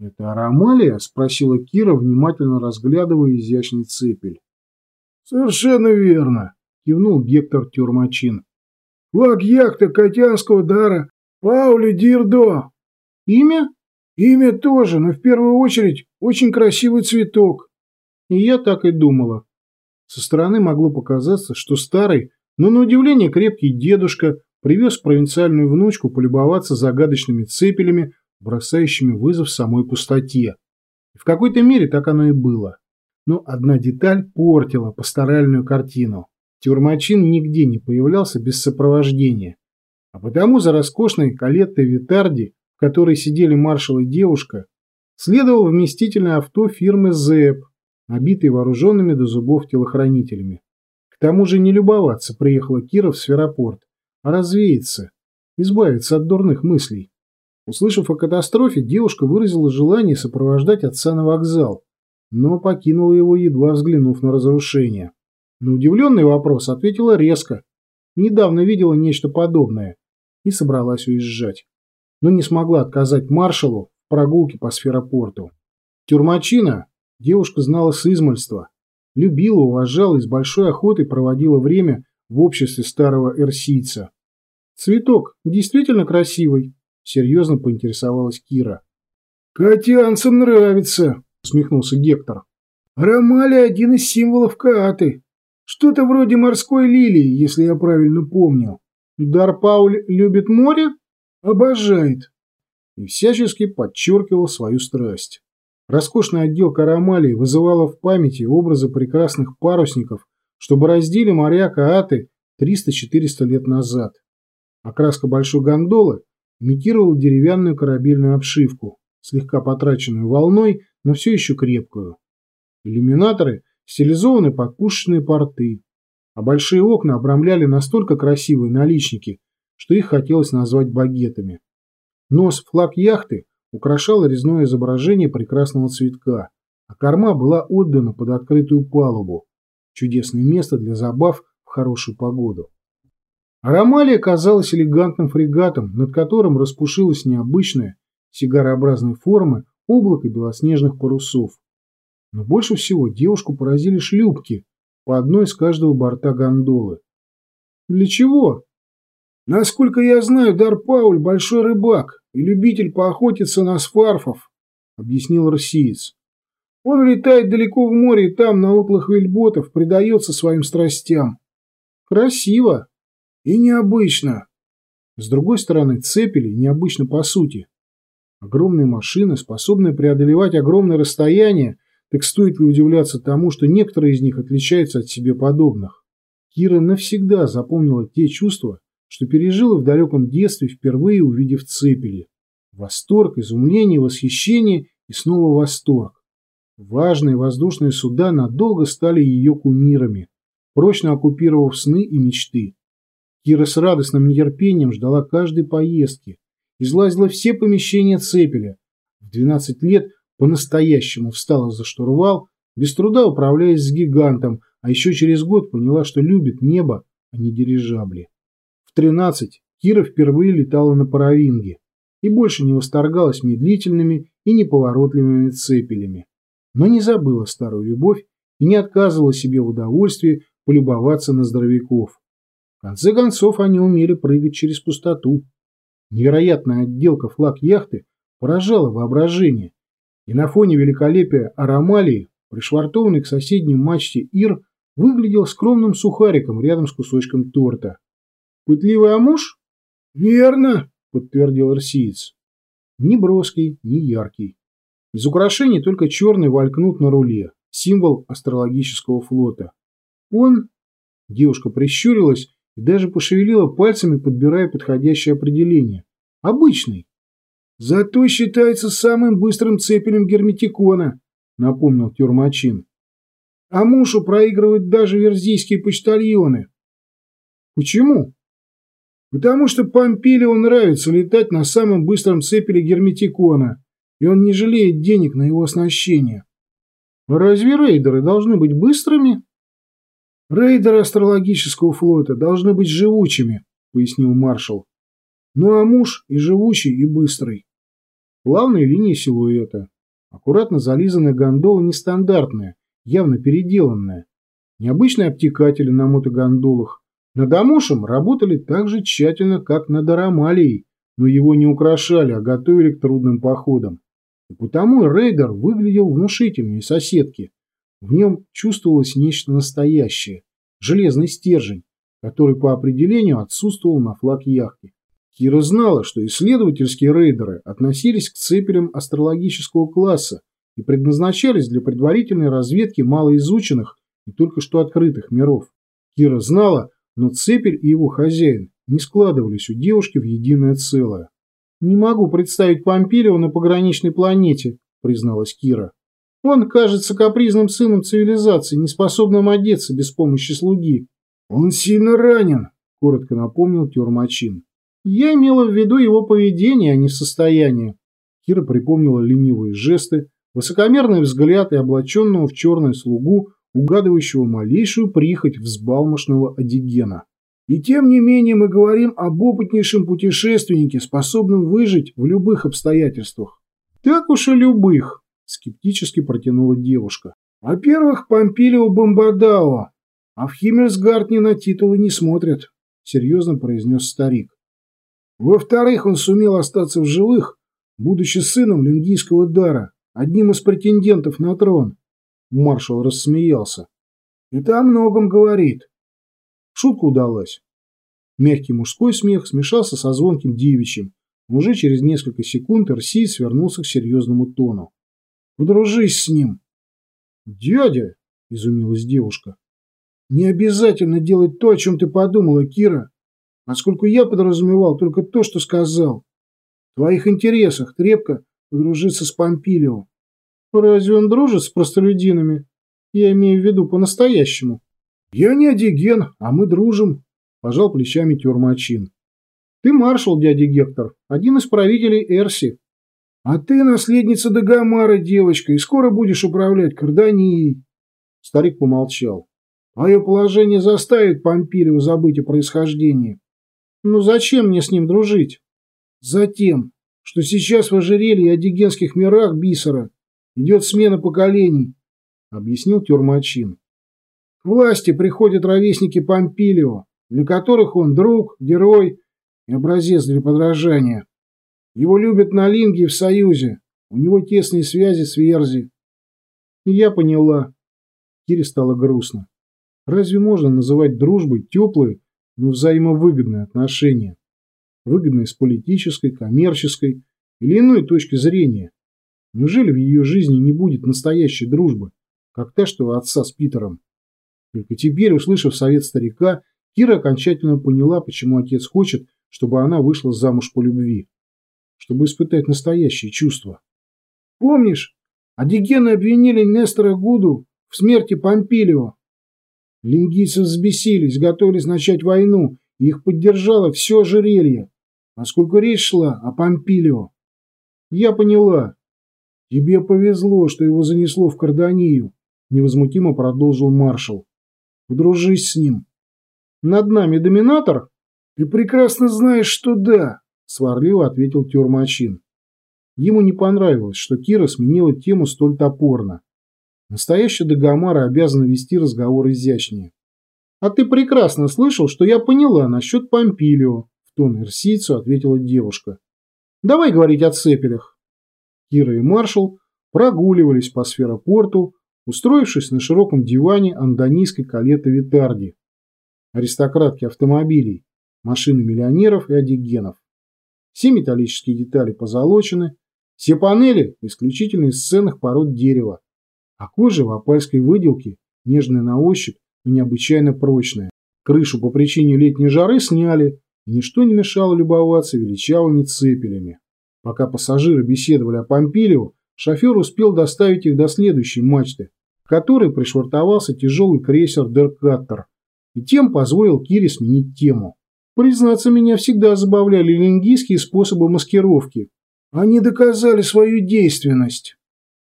«Это Арамалия?» – спросила Кира, внимательно разглядывая изящный цепель. «Совершенно верно», – кивнул Гектор Тюрмачин. «Флаг яхты Котянского дара Паули Дирдо». «Имя?» «Имя тоже, но в первую очередь очень красивый цветок». И я так и думала. Со стороны могло показаться, что старый, но на удивление крепкий дедушка привез провинциальную внучку полюбоваться загадочными цепелями, бросающими вызов самой пустоте. И в какой-то мере так оно и было. Но одна деталь портила пасторальную картину. Тюрмачин нигде не появлялся без сопровождения. А потому за роскошной калеттой Витарди, в которой сидели маршал и девушка, следовал вместительное авто фирмы ЗЭП, набитый вооруженными до зубов телохранителями. К тому же не любоваться приехала Кира в Сферопорт, а развеяться, избавиться от дурных мыслей. Услышав о катастрофе, девушка выразила желание сопровождать отца на вокзал, но покинула его, едва взглянув на разрушение. На удивленный вопрос ответила резко. Недавно видела нечто подобное и собралась уезжать. Но не смогла отказать маршалу в прогулке по сферопорту. Тюрмачина девушка знала с измольства. Любила, уважала и с большой охотой проводила время в обществе старого эрсийца. «Цветок действительно красивый», — серьезно поинтересовалась Кира. «Катянцам нравится», — усмехнулся Гектор. «Ромалия — один из символов Кааты. Что-то вроде морской лилии, если я правильно помню. Дар Пауль любит море? Обожает». И всячески подчеркивал свою страсть. Роскошная отделка Ромалии вызывала в памяти образы прекрасных парусников, что бороздили моря Кааты 300-400 лет назад. Окраска большой гондолы имитировала деревянную корабельную обшивку, слегка потраченную волной, но все еще крепкую. Иллюминаторы стилизованы под пушечные порты, а большие окна обрамляли настолько красивые наличники, что их хотелось назвать багетами. Нос флаг яхты украшало резное изображение прекрасного цветка, а корма была отдана под открытую палубу. Чудесное место для забав в хорошую погоду. Аромалия казалась элегантным фрегатом, над которым распушилось необычное, сигарообразной формы, облако белоснежных парусов. Но больше всего девушку поразили шлюпки, по одной с каждого борта гондолы. Для чего? Насколько я знаю, Дар Пауль – большой рыбак и любитель поохотиться на сфарфов, – объяснил россиец. Он летает далеко в море и там, на утлых вельботов, предается своим страстям. Красиво и необычно. С другой стороны, цепели необычно по сути. Огромные машины, способные преодолевать огромное расстояние, так стоит ли удивляться тому, что некоторые из них отличаются от себе подобных. Кира навсегда запомнила те чувства, что пережила в далеком детстве, впервые увидев цепели. Восторг, изумление, восхищение и снова восторг. Важные воздушные суда надолго стали ее кумирами, прочно оккупировав сны и мечты. Кира с радостным нетерпением ждала каждой поездки, излазила все помещения цепеля. В 12 лет по-настоящему встала за штурвал, без труда управляясь с гигантом, а еще через год поняла, что любит небо, а не дирижабли. 13 Кира впервые летала на паровинге и больше не восторгалась медлительными и неповоротливыми цепелями, но не забыла старую любовь и не отказывала себе в удовольствии полюбоваться на здоровяков. В конце концов, они умели прыгать через пустоту. Невероятная отделка флаг яхты поражала воображение, и на фоне великолепия Арамалии, пришвартованный к соседней мачте Ир, выглядел скромным сухариком рядом с кусочком торта. Пытливый амуш? Верно, подтвердил арсиец. Ни броский, ни яркий. Из украшений только черный валькнут на руле, символ астрологического флота. Он... Девушка прищурилась и даже пошевелила пальцами, подбирая подходящее определение. Обычный. Зато считается самым быстрым цепелем герметикона, напомнил Тюрмачин. А мушу проигрывают даже верзийские почтальоны. Почему? Потому что Помпилио нравится летать на самом быстром цепеле герметикона, и он не жалеет денег на его оснащение. Разве рейдеры должны быть быстрыми? Рейдеры астрологического флота должны быть живучими, пояснил маршал. Ну а муж и живучий, и быстрый. Плавные линии силуэта. Аккуратно зализанная гондола нестандартная, явно переделанная. Необычные обтекатели на мотогондолах. Над Амушем работали так же тщательно, как над Арамалией, но его не украшали, а готовили к трудным походам. И потому рейдер выглядел внушительнее соседки. В нем чувствовалось нечто настоящее, железный стержень, который по определению отсутствовал на флаг яхты. Кира знала, что исследовательские рейдеры относились к цепелям астрологического класса и предназначались для предварительной разведки малоизученных и только что открытых миров. Кира знала, но цепель и его хозяин не складывались у девушки в единое целое. «Не могу представить Помпилио на пограничной планете», – призналась Кира. «Он кажется капризным сыном цивилизации, неспособным одеться без помощи слуги». «Он сильно ранен», – коротко напомнил Тюрмачин. «Я имела в виду его поведение, а не состояние». Кира припомнила ленивые жесты, высокомерный взгляд и облаченного в черное слугу, угадывающего малейшую прихоть взбалмошного одигена. И тем не менее мы говорим об опытнейшем путешественнике, способном выжить в любых обстоятельствах. Так уж и любых, скептически протянула девушка. Во-первых, Помпилио Бомбардао, а в Химмельсгартне на титулы не смотрят, серьезно произнес старик. Во-вторых, он сумел остаться в живых, будучи сыном лингийского дара, одним из претендентов на трон. Маршал рассмеялся. Это о многом говорит. Шутка удалась. Мягкий мужской смех смешался со звонким девичьим. Уже через несколько секунд Арсий свернулся к серьезному тону. «Подружись с ним!» «Дядя!» – изумилась девушка. «Не обязательно делать то, о чем ты подумала, Кира. Поскольку я подразумевал только то, что сказал. В твоих интересах трепко подружиться с Помпилио». «Разве он дружит с простолюдинами? Я имею в виду по-настоящему». «Я не Адиген, а мы дружим», – пожал плечами Тюрмачин. «Ты маршал, дядя Гектор, один из правителей Эрси». «А ты наследница Дагомара, девочка, и скоро будешь управлять Карданией». Старик помолчал. «Твое положение заставит Помпилио забыть о происхождении». «Ну зачем мне с ним дружить?» «Затем, что сейчас в ожерелье и Адигенских мирах Бисера идет смена поколений», — объяснил Тюрмачин. К власти приходят ровесники Помпилио, для которых он друг, герой и образец для подражания. Его любят на Линге в Союзе, у него тесные связи с Верзи. Я поняла. Кире стало грустно. Разве можно называть дружбой теплые, но взаимовыгодные отношения? Выгодные с политической, коммерческой или иной точки зрения. Неужели в ее жизни не будет настоящей дружбы, как та, что у отца с Питером? Только теперь, услышав совет старика, Кира окончательно поняла, почему отец хочет, чтобы она вышла замуж по любви. Чтобы испытать настоящие чувства. Помнишь, Адигены обвинили Нестора Гуду в смерти Помпилио. Лингийцы взбесились, готовились начать войну, и их поддержало все ожерелье, поскольку речь шла о Помпилио. Я поняла. Тебе повезло, что его занесло в Карданию, невозмутимо продолжил маршал. Подружись с ним. Над нами доминатор? Ты прекрасно знаешь, что да, сварливо ответил Тюрмачин. Ему не понравилось, что Кира сменила тему столь топорно. Настоящая Дагомара обязана вести разговор изящнее. «А ты прекрасно слышал, что я поняла насчет Помпилио», в тон Ирсийцу ответила девушка. «Давай говорить о цепелях». Кира и маршал прогуливались по сферопорту, устроившись на широком диване андонийской калеты Витарди, аристократки автомобилей, машины миллионеров и одигенов. Все металлические детали позолочены, все панели исключительно из ценных пород дерева, а кожа в опальской выделке, нежная на ощупь, но необычайно прочная. Крышу по причине летней жары сняли, и ничто не мешало любоваться величавыми цепелями. Пока пассажиры беседовали о Помпилио, шофер успел доставить их до следующей мачты, к которой пришвартовался тяжелый крейсер «Деркаттер», и тем позволил Кире сменить тему. Признаться, меня всегда забавляли лингийские способы маскировки. Они доказали свою действенность.